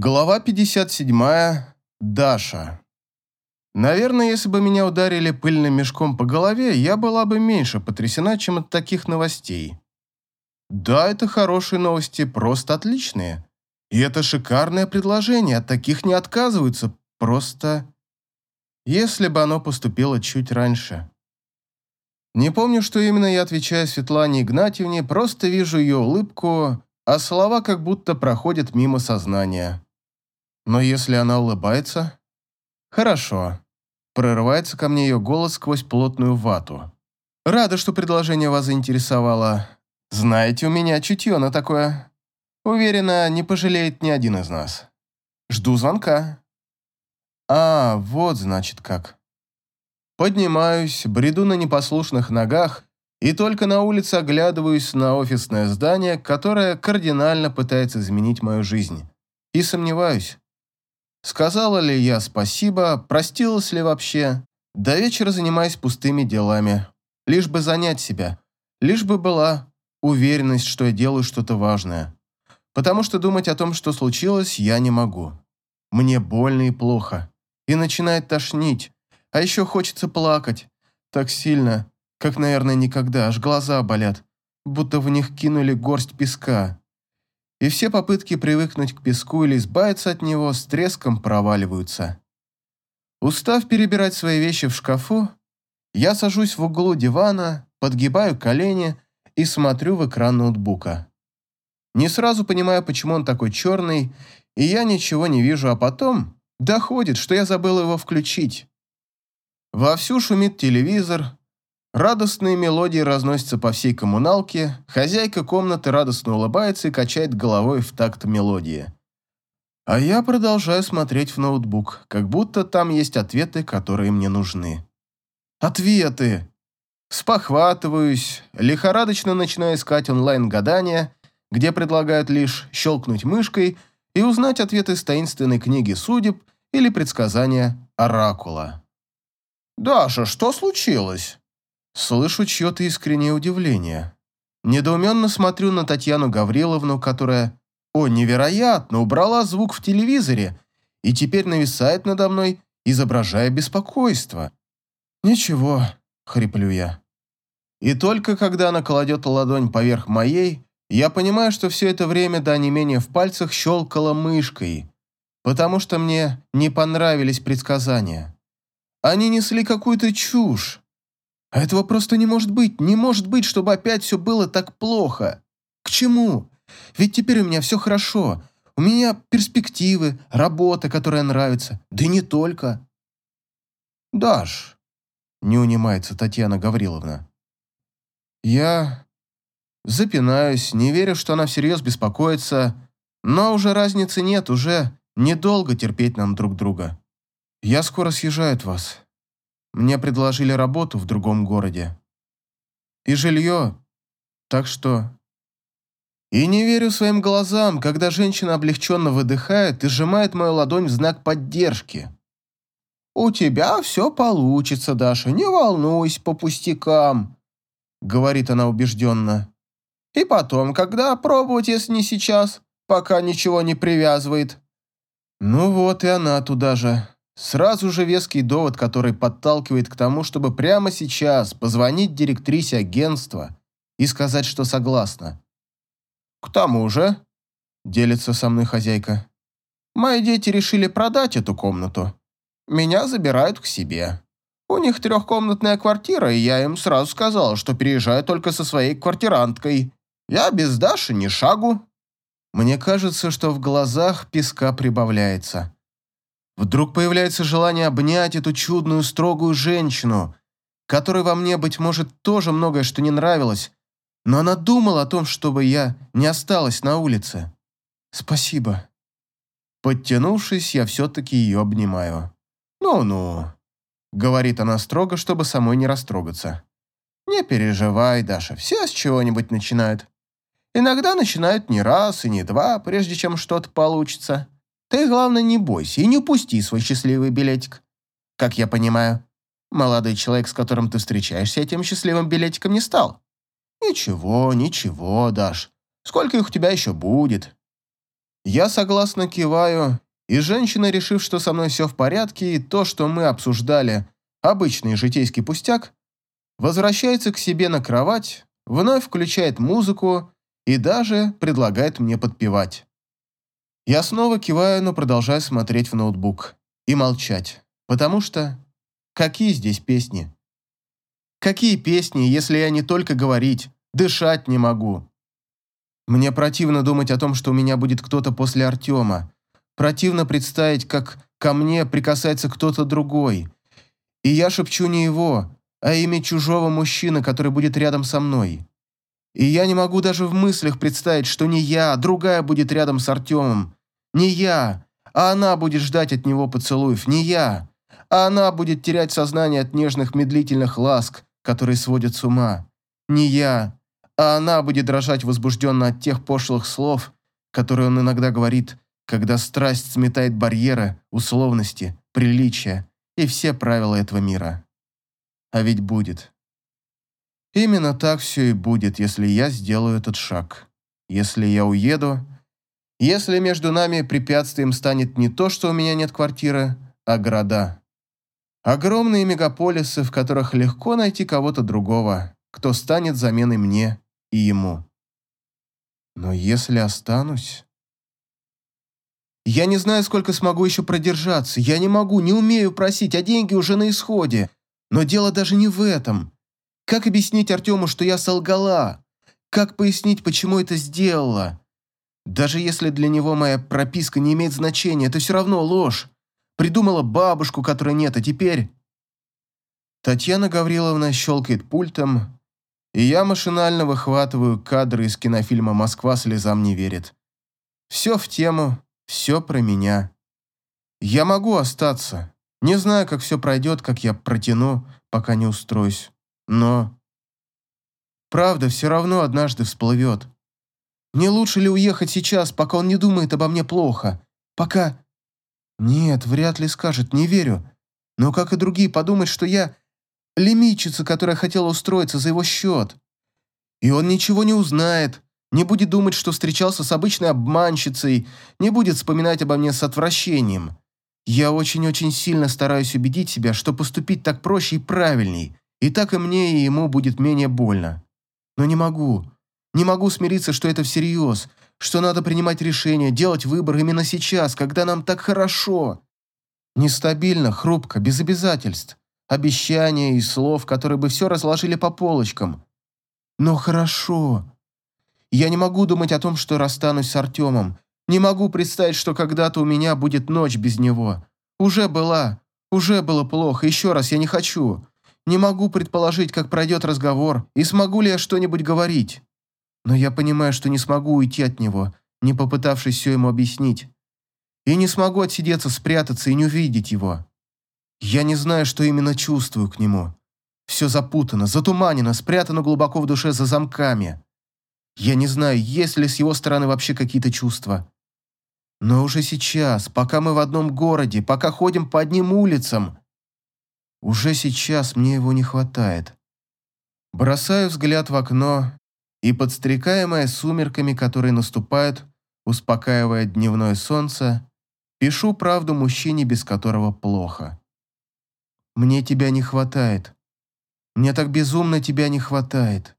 Глава 57. Даша. Наверное, если бы меня ударили пыльным мешком по голове, я была бы меньше потрясена, чем от таких новостей. Да, это хорошие новости, просто отличные. И это шикарное предложение, от таких не отказываются, просто... Если бы оно поступило чуть раньше. Не помню, что именно я отвечаю Светлане Игнатьевне, просто вижу ее улыбку, а слова как будто проходят мимо сознания. Но если она улыбается... Хорошо. Прорывается ко мне ее голос сквозь плотную вату. Рада, что предложение вас заинтересовало. Знаете, у меня чутье на такое. Уверена, не пожалеет ни один из нас. Жду звонка. А, вот значит как. Поднимаюсь, бреду на непослушных ногах и только на улице оглядываюсь на офисное здание, которое кардинально пытается изменить мою жизнь. И сомневаюсь, Сказала ли я спасибо, простилась ли вообще? До вечера занимаюсь пустыми делами. Лишь бы занять себя. Лишь бы была уверенность, что я делаю что-то важное. Потому что думать о том, что случилось, я не могу. Мне больно и плохо. И начинает тошнить. А еще хочется плакать. Так сильно, как, наверное, никогда. Аж глаза болят. Будто в них кинули горсть песка и все попытки привыкнуть к песку или избавиться от него с треском проваливаются. Устав перебирать свои вещи в шкафу, я сажусь в углу дивана, подгибаю колени и смотрю в экран ноутбука. Не сразу понимаю, почему он такой черный, и я ничего не вижу, а потом доходит, что я забыл его включить. Вовсю шумит телевизор, Радостные мелодии разносятся по всей коммуналке, хозяйка комнаты радостно улыбается и качает головой в такт мелодии. А я продолжаю смотреть в ноутбук, как будто там есть ответы, которые мне нужны. Ответы! Спохватываюсь, лихорадочно начинаю искать онлайн-гадания, где предлагают лишь щелкнуть мышкой и узнать ответы с таинственной книги судеб или предсказания оракула. «Даша, что случилось?» Слышу чье-то искреннее удивление. Недоуменно смотрю на Татьяну Гавриловну, которая, о, невероятно, убрала звук в телевизоре и теперь нависает надо мной, изображая беспокойство. «Ничего», — хриплю я. И только когда она кладет ладонь поверх моей, я понимаю, что все это время до онемения в пальцах щелкала мышкой, потому что мне не понравились предсказания. Они несли какую-то чушь. А этого просто не может быть. Не может быть, чтобы опять все было так плохо. К чему? Ведь теперь у меня все хорошо. У меня перспективы, работа, которая нравится. Да и не только. Даш, не унимается Татьяна Гавриловна. Я запинаюсь, не верю, что она всерьез беспокоится, но уже разницы нет, уже недолго терпеть нам друг друга. Я скоро съезжаю от вас. Мне предложили работу в другом городе. И жилье. Так что... И не верю своим глазам, когда женщина облегченно выдыхает и сжимает мою ладонь в знак поддержки. «У тебя все получится, Даша, не волнуйся по пустякам», — говорит она убежденно. «И потом, когда пробовать, если не сейчас, пока ничего не привязывает?» Ну вот и она туда же. Сразу же веский довод, который подталкивает к тому, чтобы прямо сейчас позвонить директрисе агентства и сказать, что согласна. «К тому же», — делится со мной хозяйка, «мои дети решили продать эту комнату. Меня забирают к себе. У них трехкомнатная квартира, и я им сразу сказал, что переезжаю только со своей квартиранткой. Я без Даши ни шагу». Мне кажется, что в глазах песка прибавляется. Вдруг появляется желание обнять эту чудную, строгую женщину, которой во мне, быть может, тоже многое что не нравилось, но она думала о том, чтобы я не осталась на улице. Спасибо. Подтянувшись, я все-таки ее обнимаю. «Ну-ну», — говорит она строго, чтобы самой не растрогаться. «Не переживай, Даша, все с чего-нибудь начинают. Иногда начинают не раз и не два, прежде чем что-то получится. Ты, главное, не бойся и не упусти свой счастливый билетик. Как я понимаю, молодой человек, с которым ты встречаешься, этим счастливым билетиком не стал. Ничего, ничего, Даш. Сколько их у тебя еще будет? Я согласно киваю, и женщина, решив, что со мной все в порядке, и то, что мы обсуждали, обычный житейский пустяк, возвращается к себе на кровать, вновь включает музыку и даже предлагает мне подпевать. Я снова киваю, но продолжаю смотреть в ноутбук и молчать, потому что какие здесь песни? Какие песни, если я не только говорить, дышать не могу? Мне противно думать о том, что у меня будет кто-то после Артема. Противно представить, как ко мне прикасается кто-то другой. И я шепчу не его, а имя чужого мужчины, который будет рядом со мной. И я не могу даже в мыслях представить, что не я, а другая будет рядом с Артемом. Не я, а она будет ждать от него поцелуев. Не я, а она будет терять сознание от нежных медлительных ласк, которые сводят с ума. Не я, а она будет дрожать возбужденно от тех пошлых слов, которые он иногда говорит, когда страсть сметает барьеры, условности, приличия и все правила этого мира. А ведь будет. Именно так все и будет, если я сделаю этот шаг. Если я уеду, если между нами препятствием станет не то, что у меня нет квартиры, а города. Огромные мегаполисы, в которых легко найти кого-то другого, кто станет заменой мне и ему. Но если останусь... Я не знаю, сколько смогу еще продержаться. Я не могу, не умею просить, а деньги уже на исходе. Но дело даже не в этом. Как объяснить Артему, что я солгала? Как пояснить, почему это сделала? Даже если для него моя прописка не имеет значения, это все равно ложь. Придумала бабушку, которой нет, а теперь... Татьяна Гавриловна щелкает пультом, и я машинально выхватываю кадры из кинофильма «Москва слезам не верит». Все в тему, все про меня. Я могу остаться. Не знаю, как все пройдет, как я протяну, пока не устроюсь. Но... Правда все равно однажды всплывет. Не лучше ли уехать сейчас, пока он не думает обо мне плохо? Пока... Нет, вряд ли скажет, не верю. Но, как и другие, подумать, что я лимитчица, которая хотела устроиться за его счет. И он ничего не узнает, не будет думать, что встречался с обычной обманщицей, не будет вспоминать обо мне с отвращением. Я очень-очень сильно стараюсь убедить себя, что поступить так проще и правильней, и так и мне, и ему будет менее больно. Но не могу. Не могу смириться, что это всерьез, что надо принимать решение, делать выбор именно сейчас, когда нам так хорошо. Нестабильно, хрупко, без обязательств, обещания и слов, которые бы все разложили по полочкам. Но хорошо. Я не могу думать о том, что расстанусь с Артемом. Не могу представить, что когда-то у меня будет ночь без него. Уже была. Уже было плохо. Еще раз я не хочу. Не могу предположить, как пройдет разговор, и смогу ли я что-нибудь говорить. Но я понимаю, что не смогу уйти от него, не попытавшись все ему объяснить. И не смогу отсидеться, спрятаться и не увидеть его. Я не знаю, что именно чувствую к нему. Все запутано, затуманено, спрятано глубоко в душе за замками. Я не знаю, есть ли с его стороны вообще какие-то чувства. Но уже сейчас, пока мы в одном городе, пока ходим по одним улицам, уже сейчас мне его не хватает. Бросаю взгляд в окно и, подстрекаемая сумерками, которые наступают, успокаивая дневное солнце, пишу правду мужчине, без которого плохо. Мне тебя не хватает. Мне так безумно тебя не хватает.